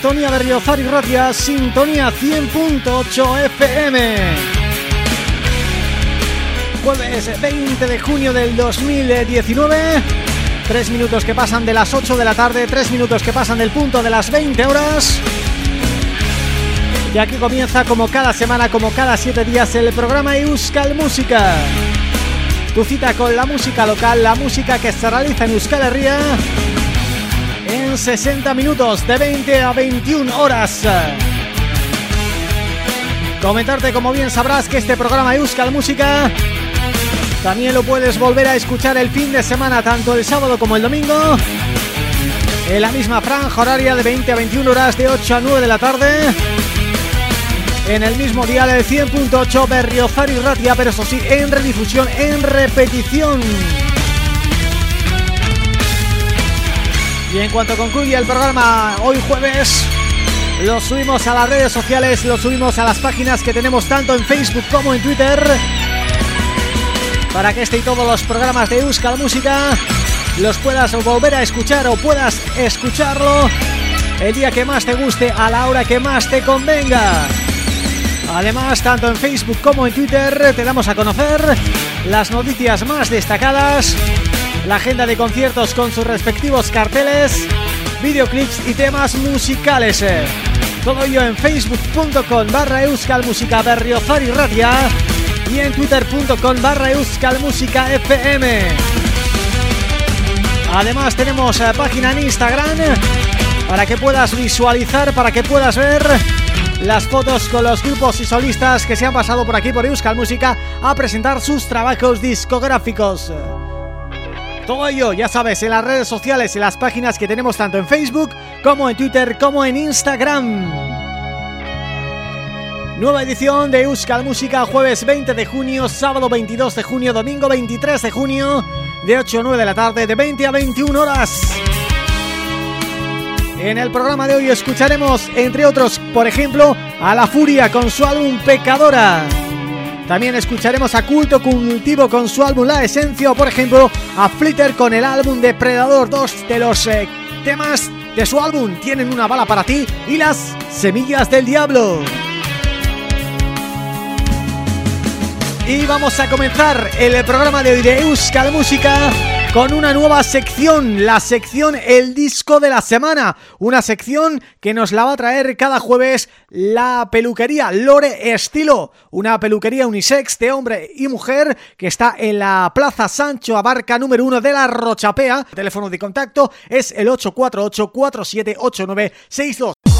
Sintonía Berriozar y Ratia, Sintonía 100.8 FM. Jueves 20 de junio del 2019, tres minutos que pasan de las 8 de la tarde, tres minutos que pasan del punto de las 20 horas. Y aquí comienza como cada semana, como cada siete días, el programa Euskal Música. Tu cita con la música local, la música que se realiza en Euskal Herria en 60 minutos de 20 a 21 horas. Comentarte como bien sabrás que este programa Euskal Música también lo puedes volver a escuchar el fin de semana tanto el sábado como el domingo en la misma franja horaria de 20 a 21 horas de 8 a 9 de la tarde en el mismo día del 100.8 Berriozar y Ratia pero eso sí en redifusión, en repetición Y en cuanto concluya el programa hoy jueves Lo subimos a las redes sociales Lo subimos a las páginas que tenemos tanto en Facebook como en Twitter Para que este y todos los programas de Euskal Música Los puedas volver a escuchar o puedas escucharlo El día que más te guste, a la hora que más te convenga. Además, tanto en Facebook como en Twitter te damos a conocer las noticias más destacadas la agenda de conciertos con sus respectivos carteles, videoclips y temas musicales. Todo ello en facebook.com barra euskalmusica y en twitter.com barra. Además tenemos eh, página en Instagram para que puedas visualizar, para que puedas ver las fotos con los grupos y solistas que se han pasado por aquí por Euskal Música a presentar sus trabajos discográficos. Todo ello, ya sabes, en las redes sociales, en las páginas que tenemos tanto en Facebook como en Twitter como en Instagram. Nueva edición de Euskal Música, jueves 20 de junio, sábado 22 de junio, domingo 23 de junio, de 8 a 9 de la tarde, de 20 a 21 horas. En el programa de hoy escucharemos, entre otros, por ejemplo, a La Furia con su álbum Pecadora. También escucharemos a Culto Cultivo con su álbum La Esencia o, por ejemplo, a Flitter con el álbum Depredador. Dos de los eh, temas de su álbum tienen una bala para ti y las Semillas del Diablo. Y vamos a comenzar el programa de hoy de Euskal Música con una nueva sección, la sección El Disco de la Semana, una sección que nos la va a traer cada jueves la peluquería Lore Estilo, una peluquería unisex de hombre y mujer que está en la Plaza Sancho Abarca número 1 de la Rochapea. El teléfono de contacto es el 848 478962.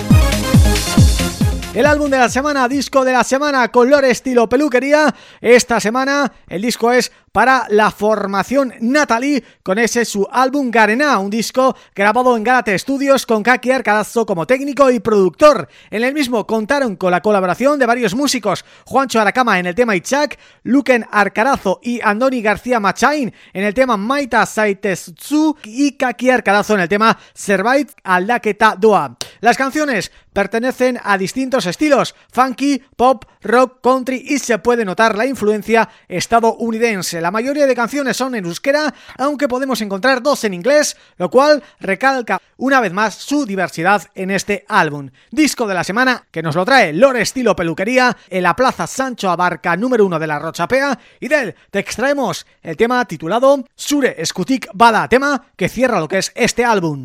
El álbum de la semana, disco de la semana, color estilo peluquería Esta semana el disco es para la formación Natalie con ese su álbum Garena, un disco grabado en Galate Studios con Kaki Arcadazo como técnico y productor. En el mismo contaron con la colaboración de varios músicos, Juancho Aracama en el tema Ichak, Luken Arcarazo y Andoni García Machain en el tema Maita Saitezutsu y Kaki Arcadazo en el tema Survive Aldaketa Doa. Las canciones pertenecen a distintos estilos, funky, pop, rock, country y se puede notar la influencia estadounidense. La mayoría de canciones son en euskera, aunque podemos encontrar dos en inglés, lo cual recalca una vez más su diversidad en este álbum. Disco de la semana que nos lo trae Lore Estilo Peluquería en la Plaza Sancho Abarca número uno de la Rochapea y de él te extraemos el tema titulado Sure Escutik Bada, tema que cierra lo que es este álbum.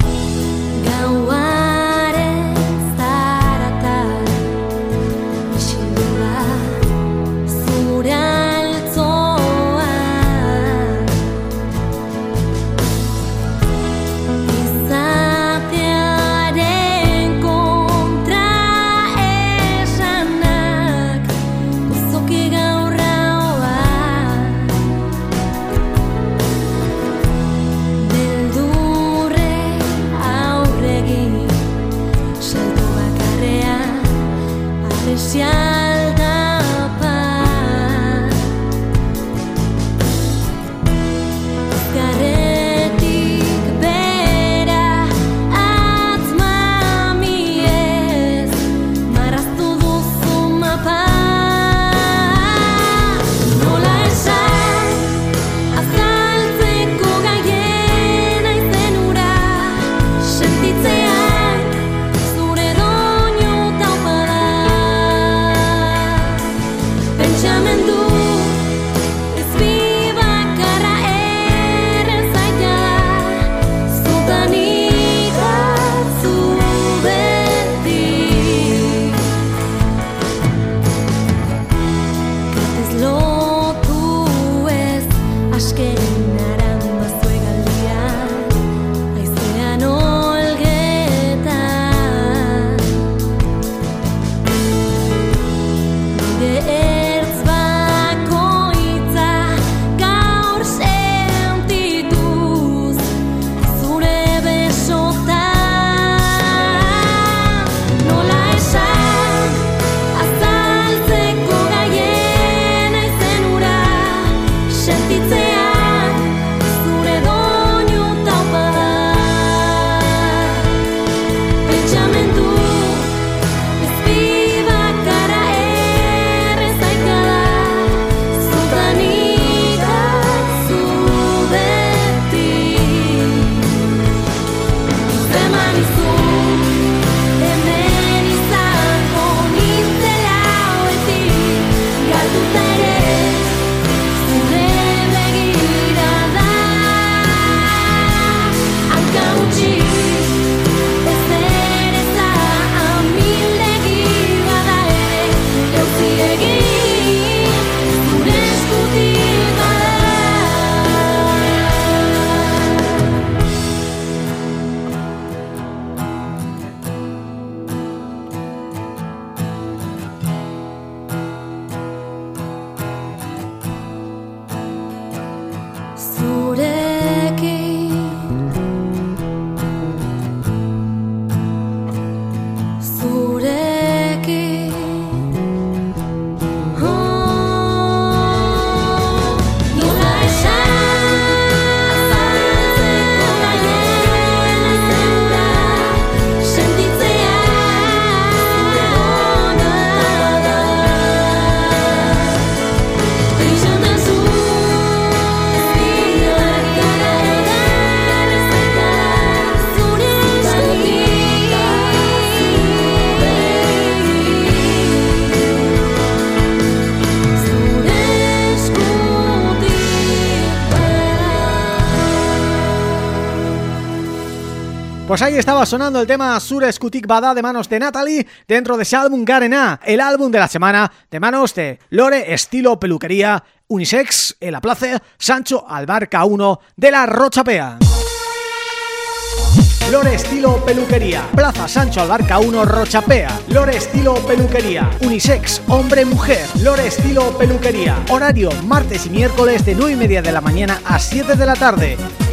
Pues ahí estaba sonando el tema Sur Skutik Bada de manos de Natalie dentro de ese álbum Garena, el álbum de la semana de manos de Lore Estilo Peluquería Unisex, El Aplace, Sancho Albarca 1 de la Rochapea. Lore Estilo Peluquería, Plaza Sancho Albarca 1 Rochapea, Lore Estilo Peluquería, Unisex, Hombre-Mujer, Lore Estilo Peluquería, horario martes y miércoles de 9 y media de la mañana a 7 de la tarde,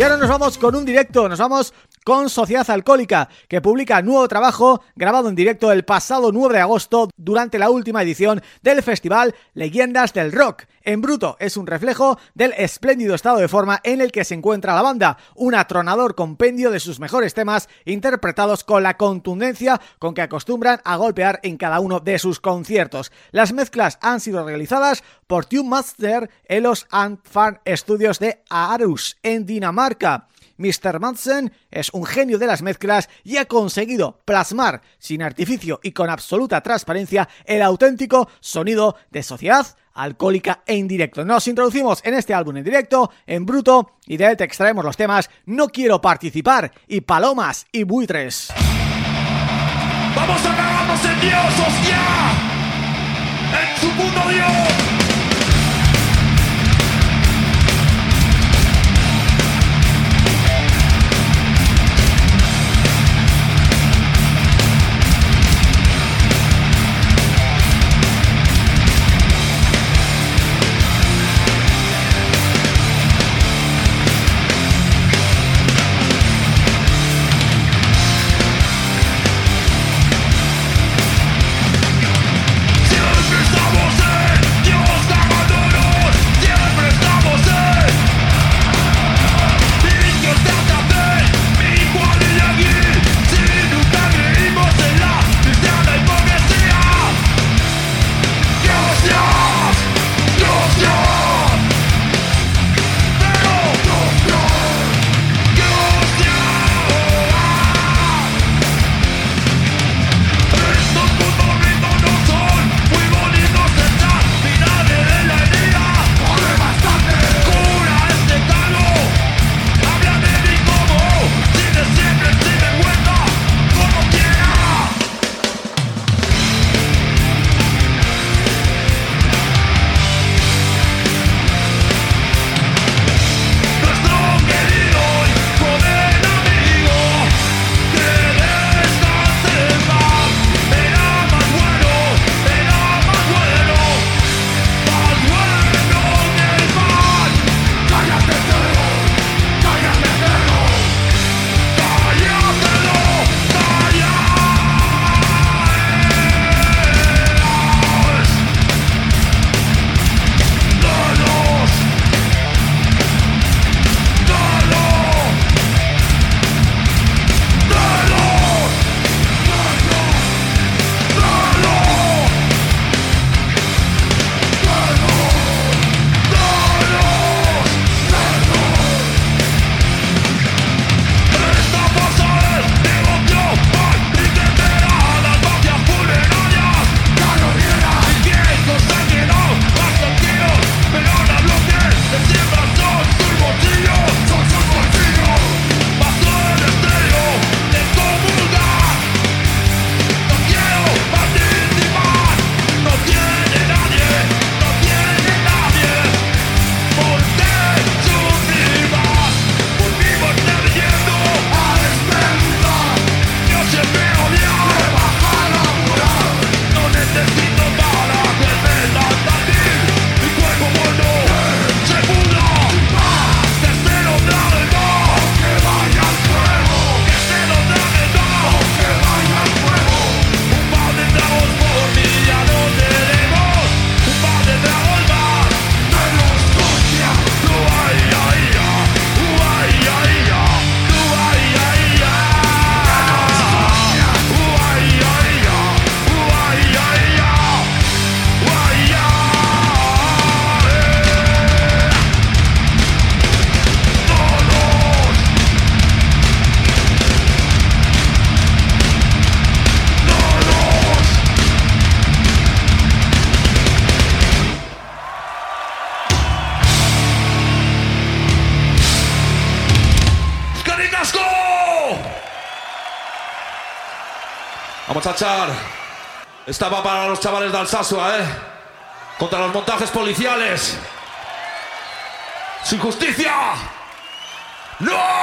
Y ahora nos vamos con un directo, nos vamos con Sociedad Alcohólica, que publica nuevo trabajo grabado en directo el pasado 9 de agosto durante la última edición del festival Leyendas del Rock. En bruto es un reflejo del espléndido estado de forma en el que se encuentra la banda, un atronador compendio de sus mejores temas interpretados con la contundencia con que acostumbran a golpear en cada uno de sus conciertos. Las mezclas han sido realizadas por Tune Master en los and Farm Studios de Aarhus, en Dinamarca. Mr. Madsen es un genio de las mezclas y ha conseguido plasmar sin artificio y con absoluta transparencia el auténtico sonido de sociedad alcohólica en directo. Nos introducimos en este álbum en directo, en bruto, y de él te extraemos los temas No quiero participar y Palomas y Buitres. ¡Vamos a cagarnos en Dios, hostia! ¡En su puto Dios Estaba para los chavales de Alsasua, ¿eh? Contra los montajes policiales. ¡Sin justicia! ¡No!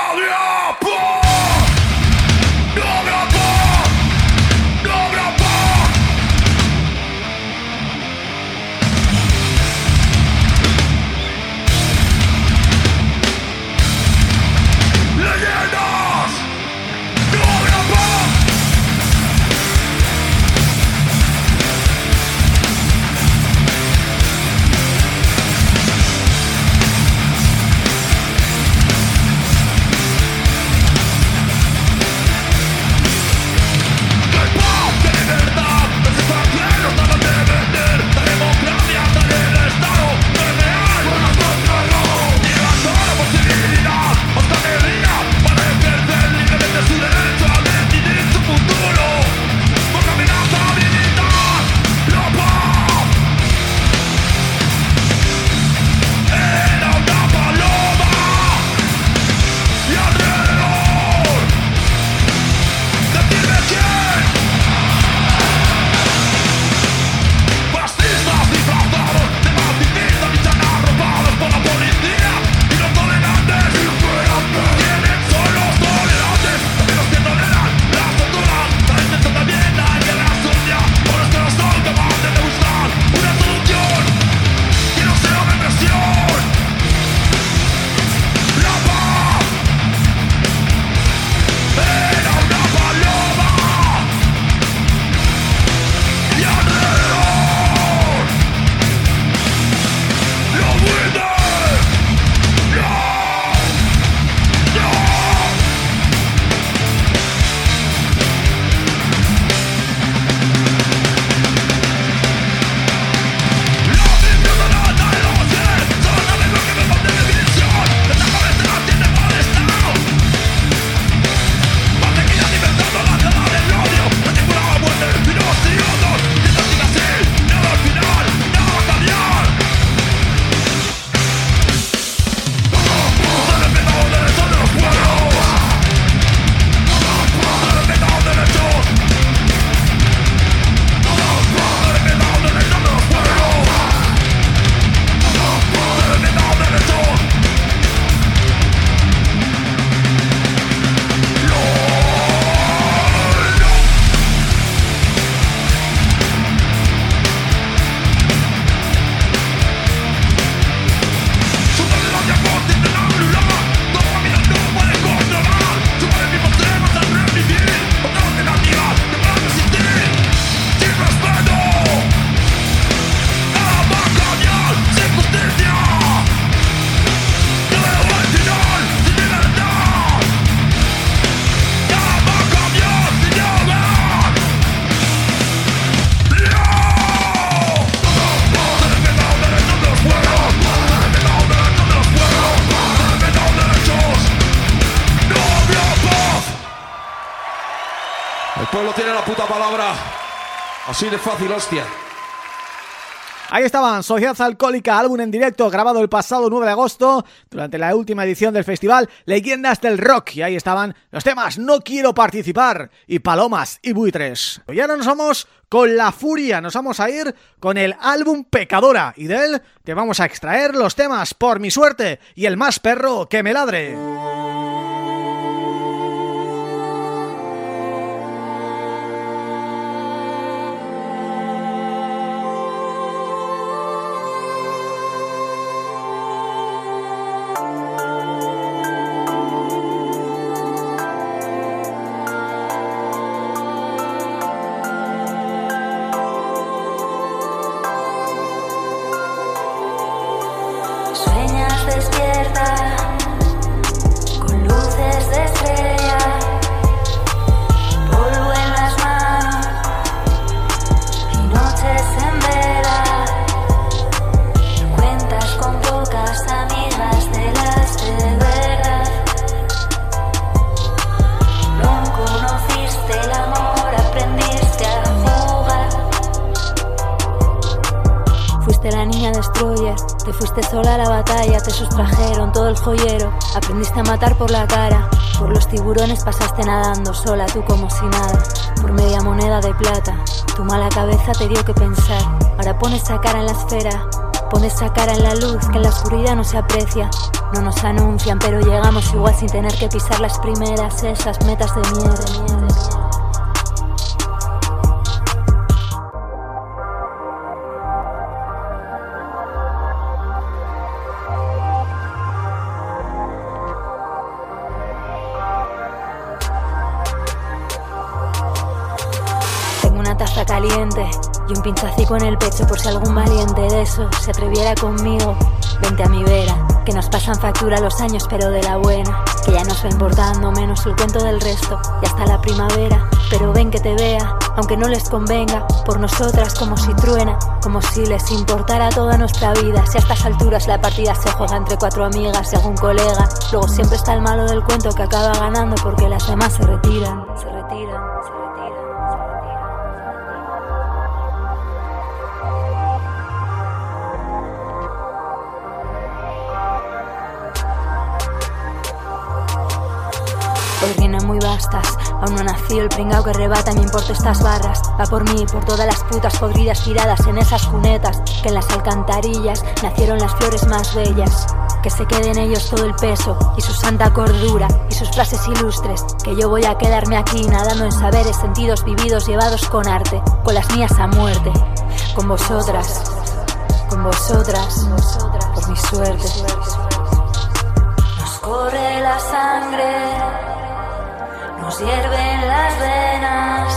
Así de fácil, hostia. Ahí estaban, Sociedad Alcohólica, álbum en directo grabado el pasado 9 de agosto durante la última edición del festival Leyendas del Rock. Y ahí estaban los temas No Quiero Participar y Palomas y Buitres. Y ahora nos vamos con la furia, nos vamos a ir con el álbum Pecadora y de él te vamos a extraer los temas Por Mi Suerte y El Más Perro Que Me Ladre. Sola, tú como si nada. Por media moneda de plata, tu mala cabeza te dio que pensar. Ahora pones esa cara en la esfera, pones esa cara en la luz que en la oscuridad no se aprecia. No nos anuncian, pero llegamos igual sin tener que pisar las primeras, esas metas de mierda. En el pecho por si algún valiente de eso se atreviera conmigo. Vente a mi vera, que nos pasan factura los años pero de la buena, que ya nos va importando menos el cuento del resto y hasta la primavera. Pero ven que te vea, aunque no les convenga, por nosotras como si truena, como si les importara toda nuestra vida. Si a estas alturas la partida se juega entre cuatro amigas y algún colega, luego siempre está el malo del cuento que acaba ganando porque las demás se retiran. Vastas, aún no nació el pringao que rebata me importa estas barras. Va por mí, por todas las putas podridas tiradas en esas cunetas, que en las alcantarillas nacieron las flores más bellas. Que se quede en ellos todo el peso y su santa cordura y sus frases ilustres. Que yo voy a quedarme aquí nadando en saberes, sentidos vividos, llevados con arte, con las mías a muerte. Con vosotras, con vosotras, por mi suerte. Nos hierven las venas,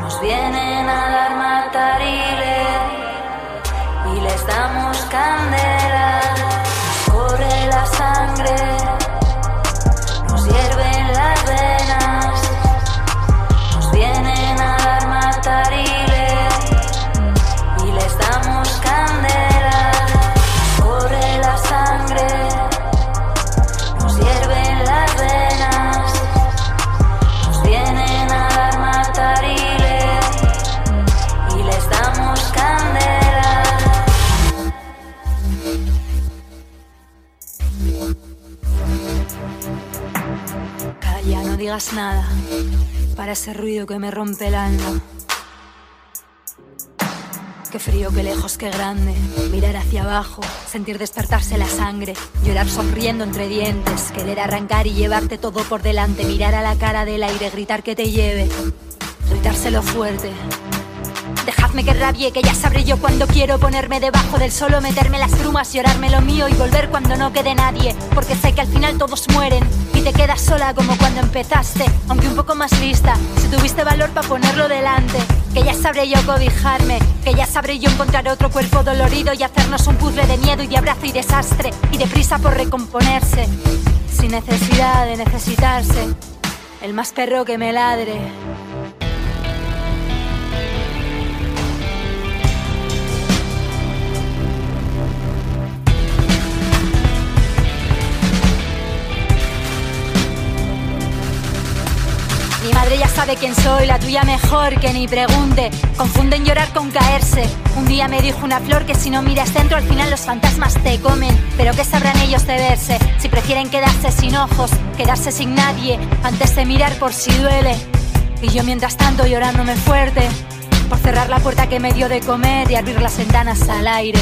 nos vienen a dar matarile y les damos candela, nos corre la sangre, nos hierven nada para ese ruido que me rompe el alma. Qué frío, qué lejos, qué grande. Mirar hacia abajo, sentir despertarse la sangre, llorar sonriendo entre dientes, querer arrancar y llevarte todo por delante, mirar a la cara del aire, gritar que te lleve, gritárselo fuerte. Dejadme que rabie, que ya sabré yo cuando quiero ponerme debajo del solo, meterme las brumas, llorarme lo mío y volver cuando no quede nadie. Porque sé que al final todos mueren y te quedas sola como cuando empezaste, aunque un poco más lista, si tuviste valor para ponerlo delante. Que ya sabré yo cobijarme, que ya sabré yo encontrar otro cuerpo dolorido y hacernos un puzzle de miedo y de abrazo y desastre y de prisa por recomponerse, sin necesidad de necesitarse. El más perro que me ladre. Sabe quién soy, la tuya mejor que ni pregunte. Confunden llorar con caerse. Un día me dijo una flor que si no miras dentro al final los fantasmas te comen. Pero ¿qué sabrán ellos de verse? Si prefieren quedarse sin ojos, quedarse sin nadie, antes de mirar por si duele. Y yo mientras tanto llorándome fuerte, por cerrar la puerta que me dio de comer y abrir las ventanas al aire.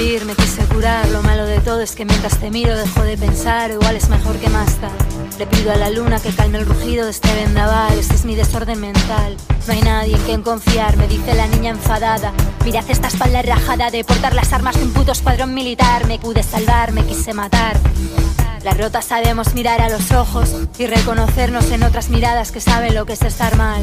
Me quise curar. Lo malo de todo es que mientras te miro dejo de pensar. Igual es mejor que más tarde. Le pido a la luna que calme el rugido de este vendaval. Este es mi desorden mental. No hay nadie en quien confiar, me dice la niña enfadada. Mirad esta espalda rajada de portar las armas de un puto escuadrón militar. Me pude salvar, me quise matar. Las rotas sabemos mirar a los ojos y reconocernos en otras miradas que saben lo que es estar mal.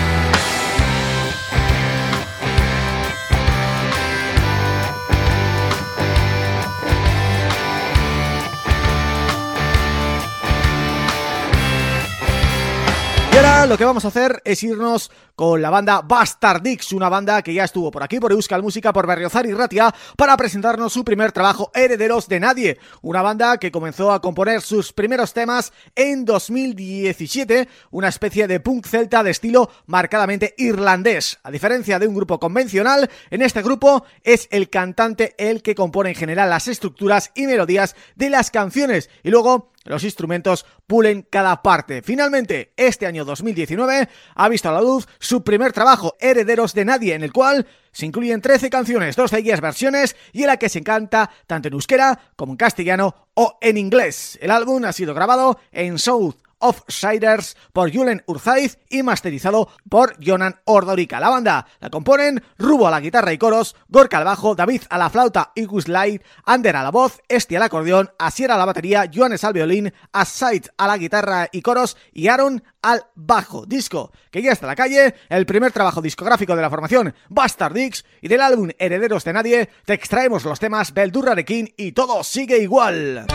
lo que vamos a hacer es irnos con la banda Bastardix, una banda que ya estuvo por aquí, por Euskal Música, por Berriozar y Ratia, para presentarnos su primer trabajo, Herederos de Nadie, una banda que comenzó a componer sus primeros temas en 2017, una especie de punk celta de estilo marcadamente irlandés. A diferencia de un grupo convencional, en este grupo es el cantante el que compone en general las estructuras y melodías de las canciones, y luego los instrumentos pulen cada parte. Finalmente, este año 2019 ha visto a la luz su primer trabajo, Herederos de Nadie, en el cual se incluyen 13 canciones, dos de ellas versiones y en la que se canta tanto en euskera como en castellano o en inglés. El álbum ha sido grabado en South Offsiders por Julen Urzaiz y masterizado por Jonan Ordorica. La banda la componen Rubo a la guitarra y coros, Gorka al bajo, David a la flauta y Light, Ander a la voz, Esti al acordeón, Asier a la batería, Joanes al violín, Asait a la guitarra y coros y Aaron al bajo. Disco que ya está la calle, el primer trabajo discográfico de la formación Bastard y del álbum Herederos de Nadie te extraemos los temas Beldurra de King y todo sigue igual.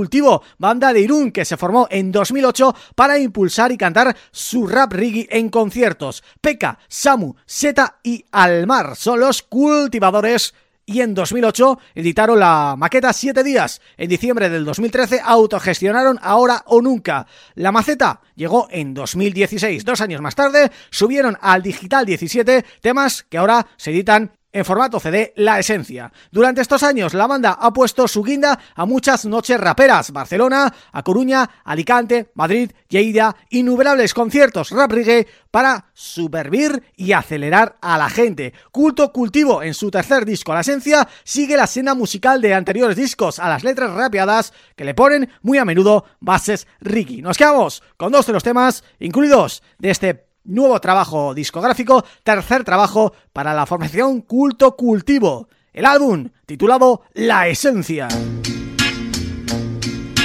Cultivo, banda de Irún que se formó en 2008 para impulsar y cantar su rap reggae en conciertos. Peka, Samu, Seta y Almar son los cultivadores y en 2008 editaron la maqueta 7 días. En diciembre del 2013 autogestionaron Ahora o Nunca. La maceta llegó en 2016. Dos años más tarde subieron al Digital 17 temas que ahora se editan en formato CD La Esencia. Durante estos años la banda ha puesto su guinda a muchas noches raperas, Barcelona, A Coruña, Alicante, Madrid, Lleida, innumerables conciertos rap reggae para supervir y acelerar a la gente. Culto Cultivo en su tercer disco La Esencia sigue la escena musical de anteriores discos a las letras rapeadas que le ponen muy a menudo bases Ricky. Nos quedamos con dos de los temas incluidos de este nuevo trabajo discográfico, tercer trabajo para la formación Culto Cultivo, el álbum titulado La Esencia.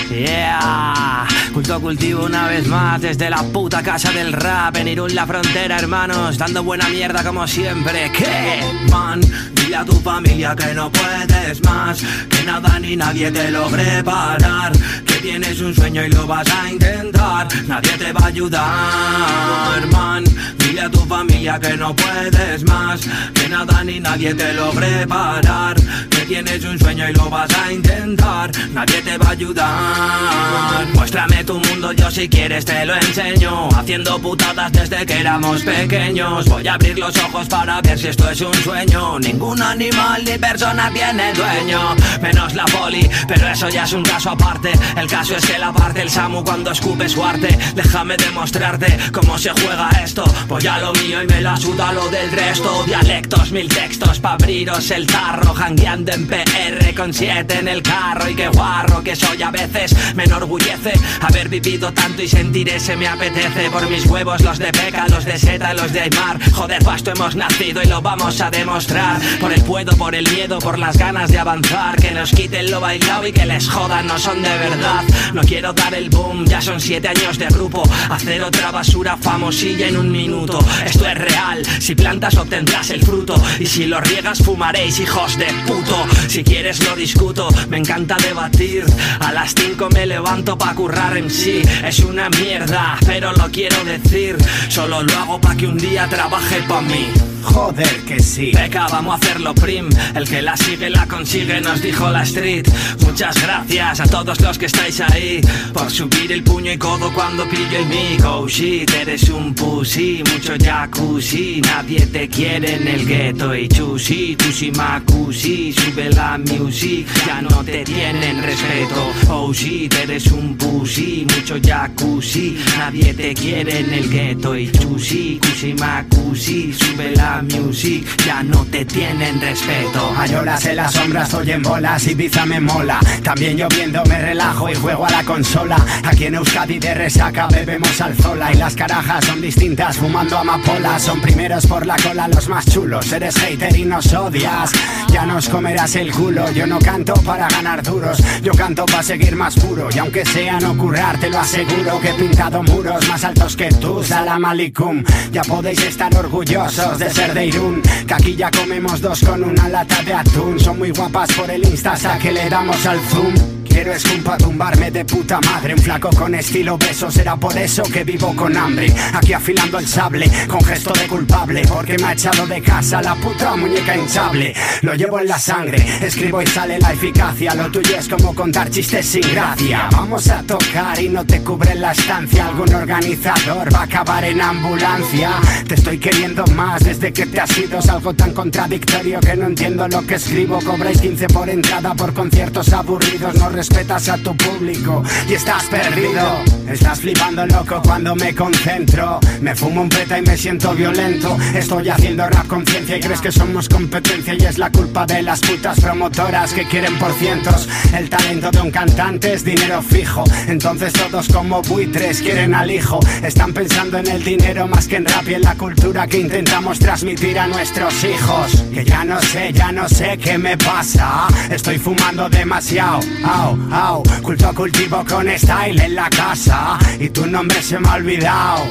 Yeah, culto cultivo una vez más desde la puta casa del rap en Irún la frontera, hermanos, dando buena mierda como siempre. ¿Qué? Man, dile a tu familia que no puedes más, que nada ni nadie te logre parar, que tienes un sueño y lo vas a intentar, nadie te va a ayudar, man. Dile a tu familia que no puedes más, que nada ni nadie te logre parar, que tienes un sueño y lo vas a intentar, nadie te va a ayudar. Muéstrame tu mundo, yo si quieres te lo enseño. Haciendo putadas desde que éramos pequeños. Voy a abrir los ojos para ver si esto es un sueño. Ningún animal ni persona tiene dueño, menos la poli, pero eso ya es un caso aparte. El caso es que la parte el Samu cuando escupe su arte. Déjame demostrarte cómo se juega esto. Voy a lo mío y me la suda lo del resto. Dialectos, mil textos pa' abriros el tarro. Jangueando en PR con siete en el carro. Y qué guarro que soy a veces me enorgullece haber vivido tanto y sentir ese me apetece por mis huevos los de Peca, los de Seta, los de Aymar. Joder, pasto hemos nacido y lo vamos a demostrar. Por el puedo, por el miedo, por las ganas de avanzar. Que nos quiten lo bailado y que les jodan, no son de verdad. No quiero dar el boom, ya son siete años de grupo. Hacer otra basura famosilla en un minuto. Esto es real, si plantas obtendrás el fruto. Y si lo riegas fumaréis, hijos de puto. Si quieres lo discuto, me encanta debatir. A las cinco me levanto pa' currar en sí. Es una mierda, pero lo quiero decir. Solo lo hago pa' que un día trabaje pa' mí. Joder que sí. Peca, vamos a hacerlo prim. El que la sigue la consigue, nos dijo la street. Muchas gracias a todos los que estáis ahí. Por subir el puño y codo cuando pillo el mic. Oh shit, eres un pussy. Mucho jacuzzi. Nadie te quiere en el gueto y chusi. Tusi macusi. Sube la music. Ya no te tienen respeto. Oh shit, eres un pussy. Mucho jacuzzi. Nadie te quiere en el gueto y chusi. Cusi macusi. Sube la music. Ya no te tienen respeto. Hay horas en las sombras, estoy en bolas, Ibiza me mola También lloviendo me relajo y juego a la consola Aquí en Euskadi de resaca bebemos alzola Y las carajas son distintas fumando amapola Son primeros por la cola los más chulos Eres hater y nos odias Ya nos comerás el culo Yo no canto para ganar duros Yo canto para seguir más puro Y aunque sea no currar te lo aseguro Que he pintado muros más altos que tú Salam alikum Ya podéis estar orgullosos de ser de Irún. Que aquí ya comemos dos con una lata de atún. Son muy guapas por el Insta que le damos al zoom. Quiero es pa' tumbarme de puta madre. Un flaco con estilo beso Será por eso que vivo con hambre. Aquí afilando el sable Con gesto de culpable Porque me ha echado de casa La puta muñeca hinchable. Lo llevo en la sangre Escribo y sale la eficacia. Lo tuyo es como contar chistes sin gracia. Vamos a tocar y no te cubre la estancia Algún organizador va a acabar en ambulancia Te estoy queriendo más Desde que te has ido Es algo tan contradictorio Que no entiendo lo que escribo Cobráis 15 por entrada Por conciertos aburridos No respetas a tu público y estás perdido. Estás flipando loco cuando me concentro. Me fumo un peta y me siento violento. Estoy haciendo rap con ciencia y crees que somos competencia y es la culpa de las putas promotoras que quieren por cientos. El talento de un cantante es dinero fijo. Entonces todos como buitres quieren al hijo. Están pensando en el dinero más que en rap y en la cultura que intentamos transmitir a nuestros hijos. Que ya no sé, ya no sé qué me pasa. Estoy fumando demasiado. Au, au, culto cultivo con style en la casa y tu nombre se me ha olvidado.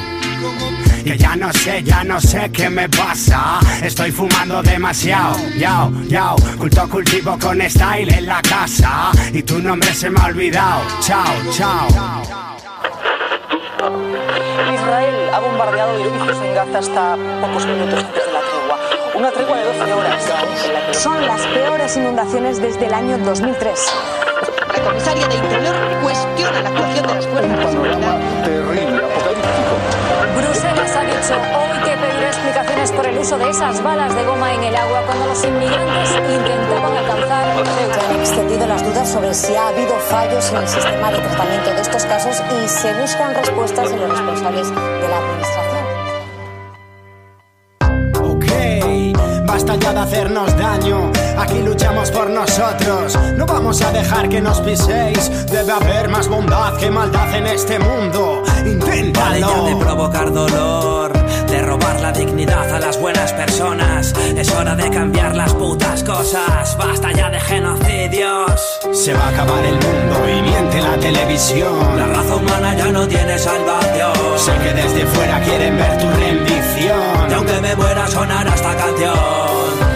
Que ya no sé, ya no sé qué me pasa. Estoy fumando demasiado, yao, yao. Culto cultivo con style en la casa. Y tu nombre se me ha olvidado. Chao, chao. Israel ha bombardeado edificios en Gaza hasta pocos minutos antes de la tregua. Una tregua de 12 horas. Son las peores inundaciones desde el año 2003. La comisaria de Interior cuestiona la actuación de las fuerzas terrible, apocalíptico. Hoy que pedirá explicaciones por el uso de esas balas de goma en el agua cuando los inmigrantes intentaban alcanzar Se han extendido las dudas sobre si ha habido fallos en el sistema de tratamiento de estos casos y se buscan respuestas de los responsables de la administración. Ok, basta ya de hacernos daño. Aquí luchamos por nosotros. No vamos a dejar que nos piséis. Debe haber más bondad que maldad en este mundo. Vale Inténtalo. ya de provocar dolor, de robar la dignidad a las buenas personas. Es hora de cambiar las putas cosas. Basta ya de genocidios. Se va a acabar el mundo y miente la televisión. La raza humana ya no tiene salvación. Sé que desde fuera quieren ver tu rendición. Y aunque me muera sonará esta canción.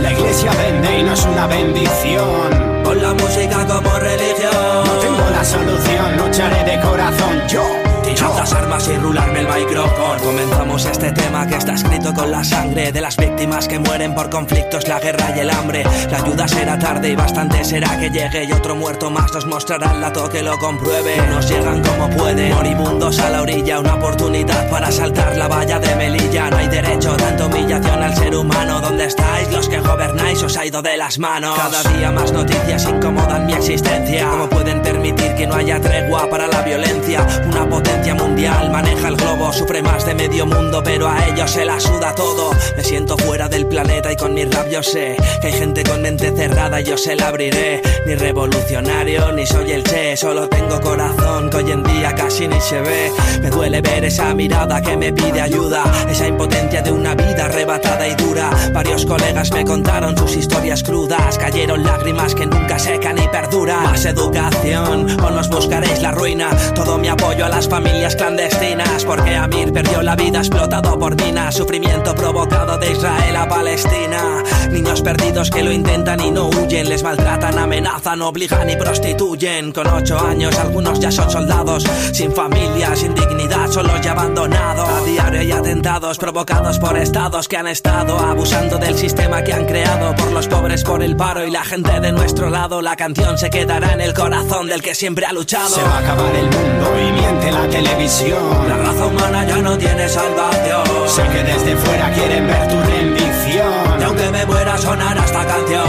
La iglesia vende y no es una bendición. Con la música como religión. No tengo la solución, lucharé de corazón yo. Tirar armas y rularme el micrófono. Comenzamos este tema que está escrito con la sangre de las víctimas que mueren por conflictos, la guerra y el hambre. La ayuda será tarde y bastante será que llegue y otro muerto más nos mostrará el lato que lo compruebe. Nos llegan como pueden, moribundos a la orilla, una oportunidad para saltar la valla de Melilla. No hay derecho, tanta humillación al ser humano. ¿Dónde estáis? Los que gobernáis os ha ido de las manos. Cada día más noticias incomodan mi existencia. ¿Cómo pueden permitir que no haya tregua para la violencia? Una potencia mundial maneja el globo, sufre más de medio mundo, pero a ellos se la suda todo. Me siento fuera del planeta y con mis rabios sé que hay gente con mente cerrada y yo se la abriré. Ni revolucionario, ni soy el che, solo tengo corazón que hoy en día casi ni se ve. Me duele ver esa mirada que me pide ayuda, esa impotencia de una vida arrebatada y dura. Varios colegas me contaron sus historias crudas, cayeron lágrimas que nunca secan ni perduran. Más educación o nos buscaréis la ruina. Todo mi apoyo a las familias clandestinas, porque Amir perdió la vida explotado por minas. Sufrimiento provocado de Israel a Palestina. Niños perdidos que lo intentan y no huyen, les maltratan, amenazan, obligan y prostituyen. Con ocho años algunos ya son soldados, sin familia, sin dignidad, solos y abandonados. A diario hay atentados provocados por estados que han estado abusando del sistema que han creado por los pobres, por el paro y la gente de nuestro lado. La canción se quedará en el corazón del que siempre ha luchado. Se va a acabar el mundo y miente la La raza humana ya no tiene salvación. Sé que desde fuera quieren ver tu rendición. Y aunque me muera sonará esta canción.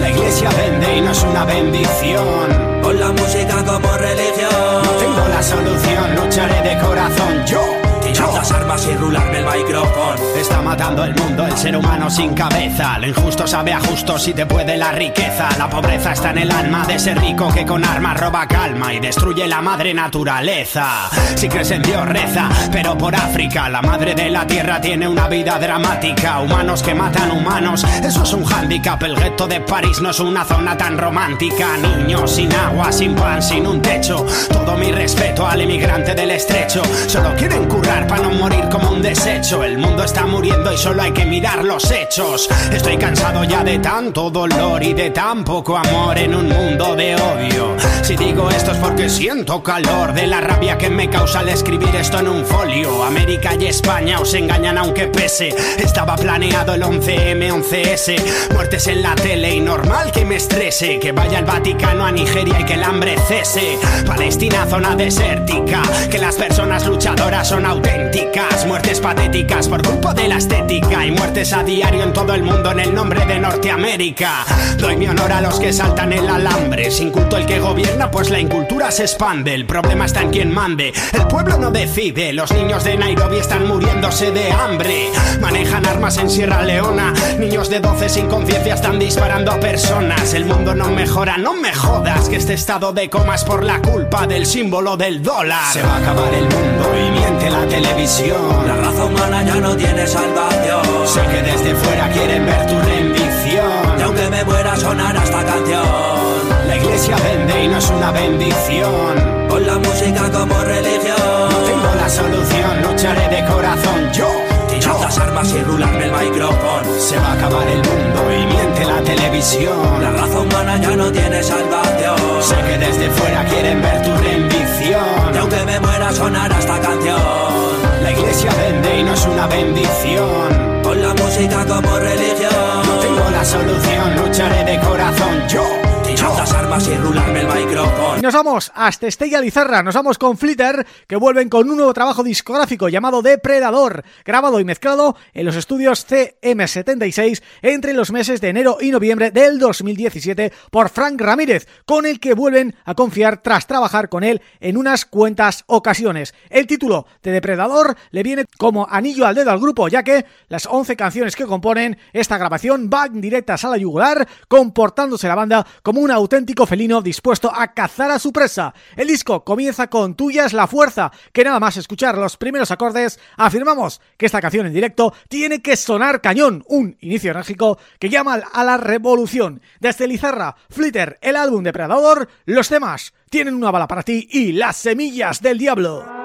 La iglesia vende y no es una bendición. Con la música como religión. No tengo la solución, lucharé de corazón yo. Tirar las armas y rularme el micrófono. Está matando el mundo, el ser humano sin cabeza. Lo injusto sabe a justo si te puede la riqueza. La pobreza está en el alma de ese rico que con armas roba calma y destruye la madre naturaleza. Si crees en Dios, reza, pero por África, la madre de la tierra tiene una vida dramática. Humanos que matan humanos, eso es un hándicap. El gueto de París no es una zona tan romántica. Niños sin agua, sin pan, sin un techo. Todo mi respeto al inmigrante del estrecho. Solo quieren currar para no morir como un desecho. El mundo está muriendo y solo hay que mirar los hechos. Estoy cansado ya de tanto dolor y de tan poco amor en un mundo de odio. Si digo esto es porque siento calor de la rabia que me causa al escribir esto en un folio. América y España os engañan aunque pese. Estaba planeado el 11M, 11S. Muertes en la tele y normal que me estrese. Que vaya el Vaticano a Nigeria y que el hambre cese. Palestina, zona desértica. Que las personas luchadoras son auténticas. Muertes patéticas por culpa de la estética. Y muertes a diario en todo el mundo en el nombre de Norteamérica. Doy mi honor a los que saltan el alambre. Sin culto el que gobierna, pues la incultura se expande. El problema está en quien mande. El pueblo no decide. Los niños de Nairobi están muriéndose de hambre. Manejan armas en Sierra Leona. Niños de 12 sin conciencia están disparando a personas. El mundo no mejora, no me jodas. Que este estado de coma es por la culpa del símbolo del dólar. Se va a acabar el mundo y miente la televisión. La raza humana ya no tiene salvación. Sé que desde fuera quieren ver tu rendición. Y aunque me muera sonará esta canción. La iglesia vende y no es una bendición. Con la música como religión. No tengo la solución, lucharé de corazón yo. y rularme el micrófono. Se va a acabar el mundo y miente la televisión. La raza humana ya no tiene salvación. Sé que desde fuera quieren ver tu rendición. Y aunque me muera sonará esta canción. La iglesia vende y no es una bendición. Con la música como religión. No tengo la solución, lucharé de corazón yo y nos vamos hasta Estella Lizarra, nos vamos con Flitter, que vuelven con un nuevo trabajo discográfico llamado Depredador, grabado y mezclado en los estudios CM76 entre los meses de enero y noviembre del 2017 por Frank Ramírez, con el que vuelven a confiar tras trabajar con él en unas cuantas ocasiones. El título de Depredador le viene como anillo al dedo al grupo, ya que las 11 canciones que componen esta grabación van directas a la yugular, comportándose la banda como un auténtico felino dispuesto a cazar a su presa. El disco comienza con Tuya es la fuerza, que nada más escuchar los primeros acordes, afirmamos que esta canción en directo tiene que sonar cañón, un inicio enérgico que llama a la revolución. Desde Lizarra, Flitter, el álbum de Predador, los temas tienen una bala para ti y las semillas del diablo.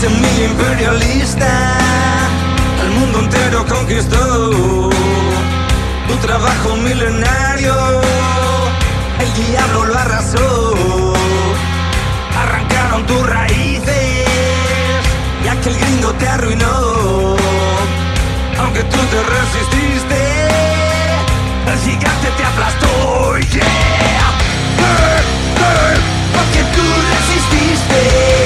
Semilla imperialista el mundo entero conquistó. Tu trabajo milenario, el diablo lo arrasó. Arrancaron tus raíces, ya que el gringo te arruinó. Aunque tú te resististe, el gigante te aplastó. Yeah. Hey, hey, porque tú resististe.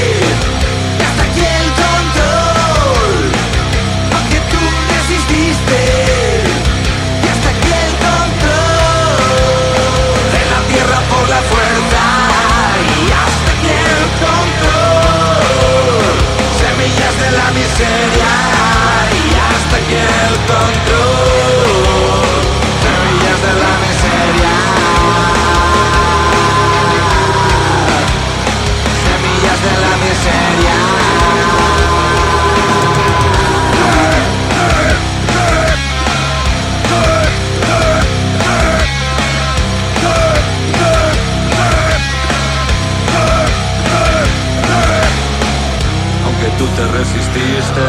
Te resististe,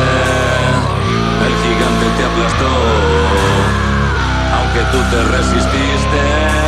el gigante te aplastó. Aunque tú te resististe,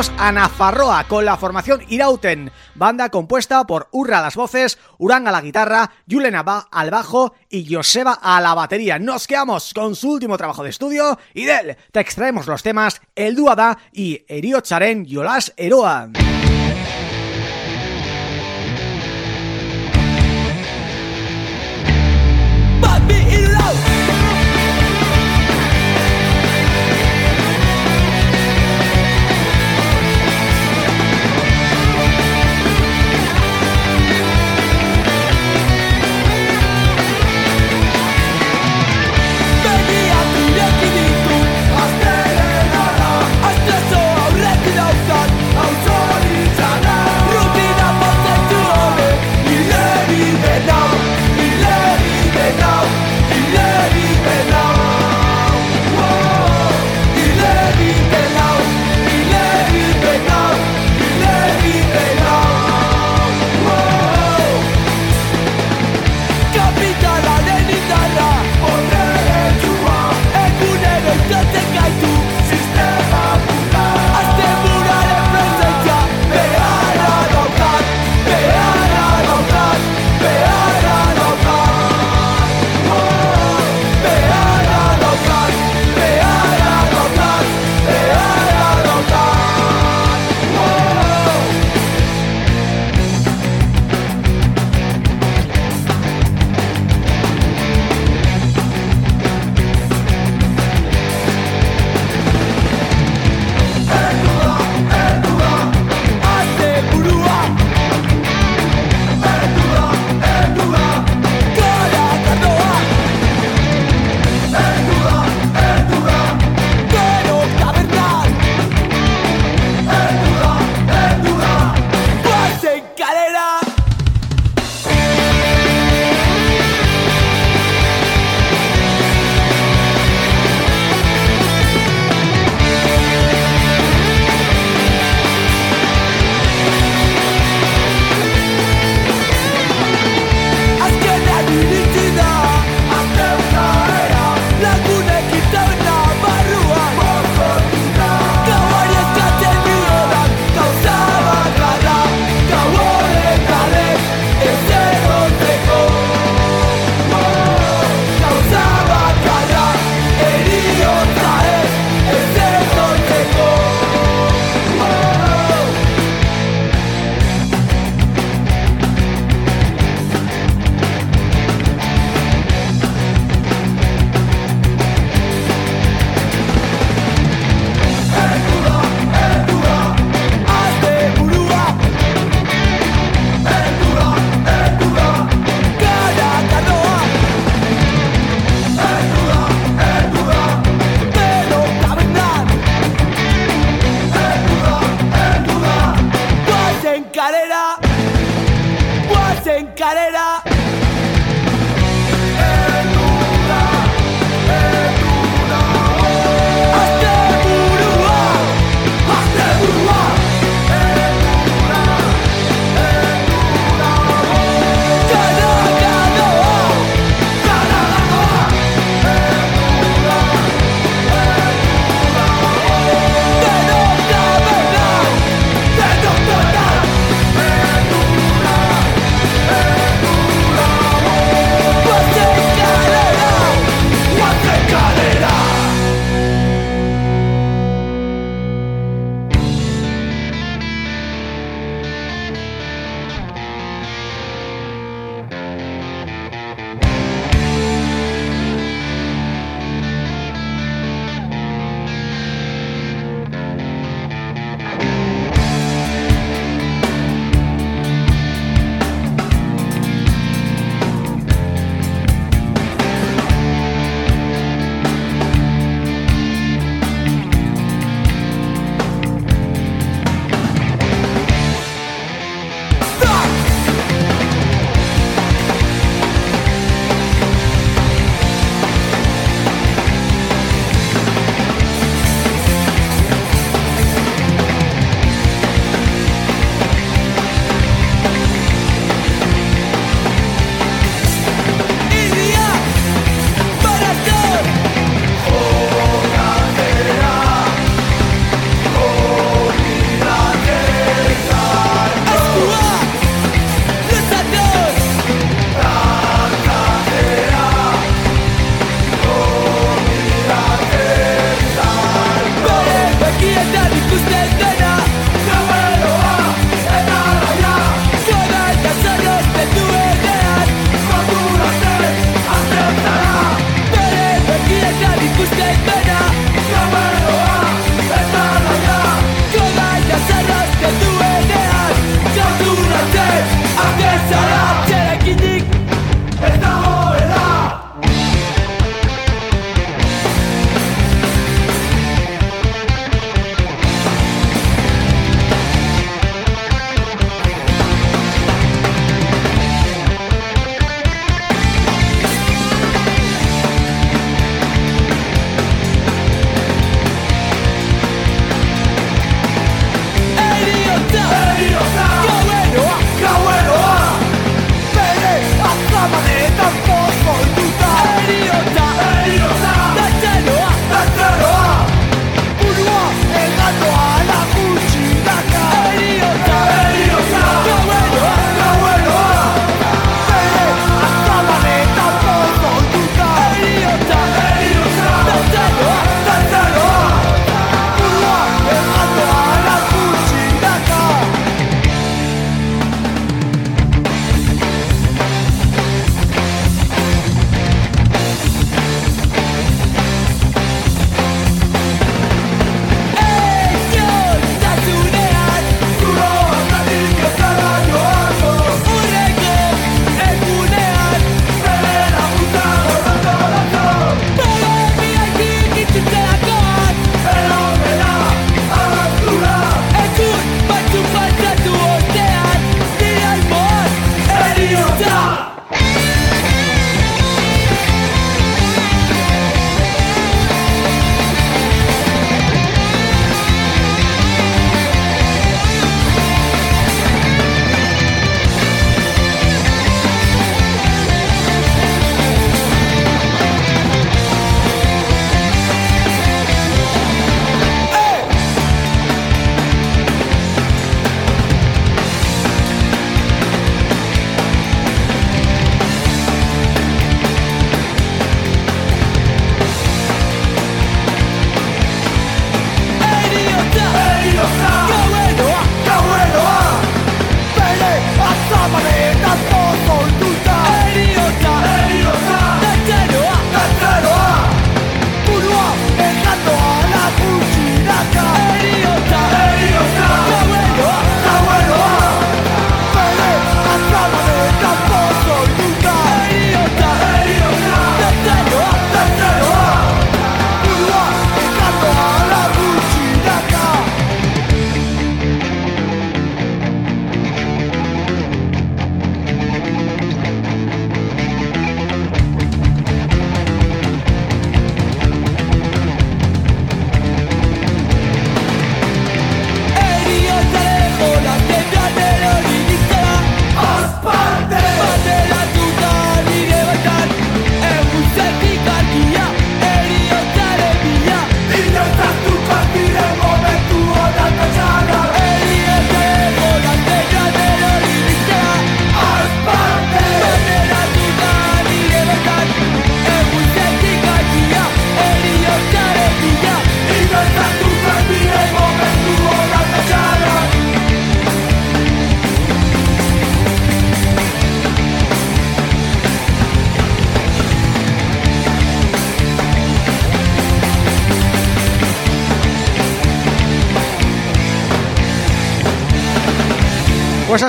nos venimos a con la formación Irauten, banda compuesta por Urra a las voces, Uranga a la guitarra, Julen al bajo y Joseba a la batería. Nos quedamos con su último trabajo de estudio y de él te extraemos los temas El Duada y Erio Charen Yolas Eroa.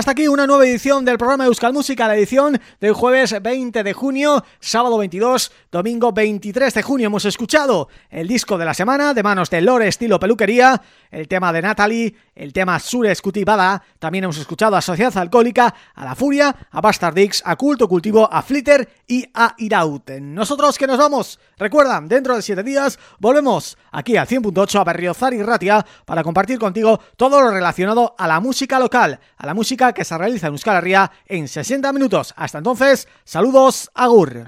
Hasta aquí una nueva edición del programa Euskal Música, la edición del jueves 20 de junio, sábado 22, domingo 23 de junio. Hemos escuchado el disco de la semana de manos de Lore Estilo Peluquería, el tema de Natalie, el tema Sure Scutibada, también hemos escuchado a Sociedad Alcohólica, a La Furia, a Bastard Dix, a Culto Cultivo, a Flitter y a Iraut. Nosotros que nos vamos, recuerdan, dentro de 7 días volvemos aquí al 100.8 a Berriozar y Ratia para compartir contigo todo lo relacionado a la música local, a la música que se realiza en Euskal Herria en 60 minutos. Hasta entonces, saludos, agur.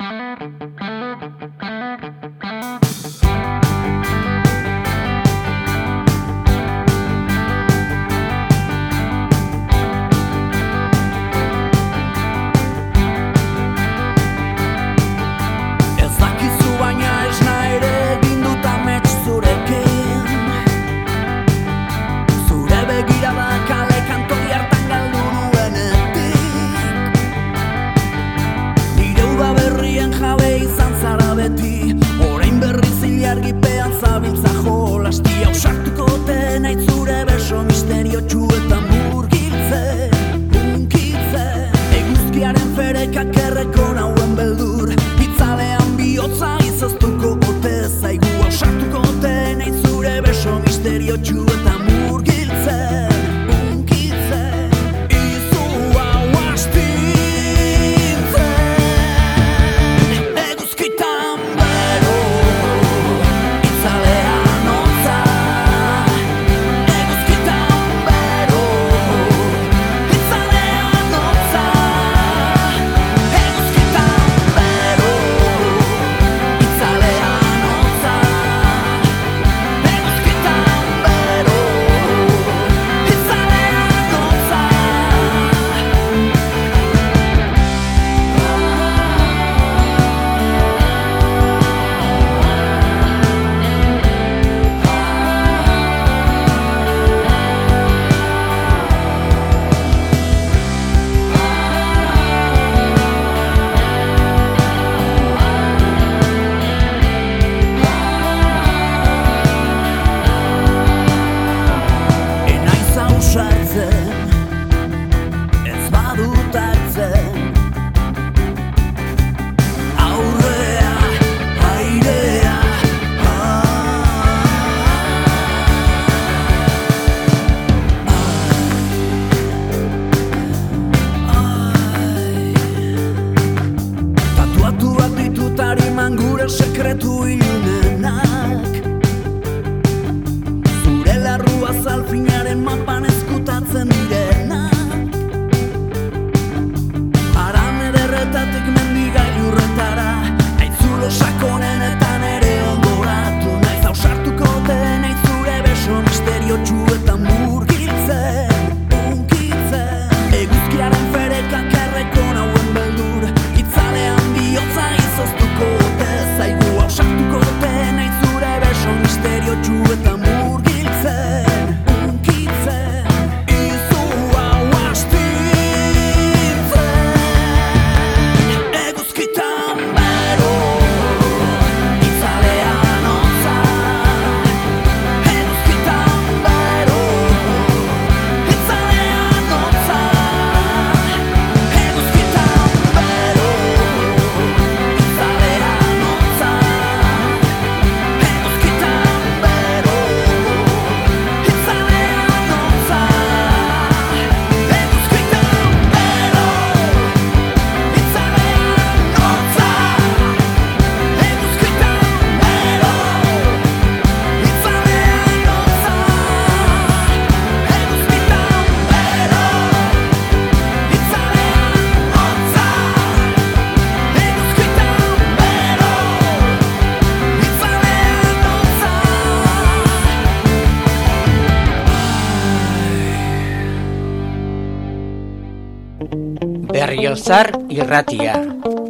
Berriozar y Ratia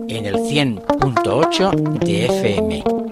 en el 100.8 de FM.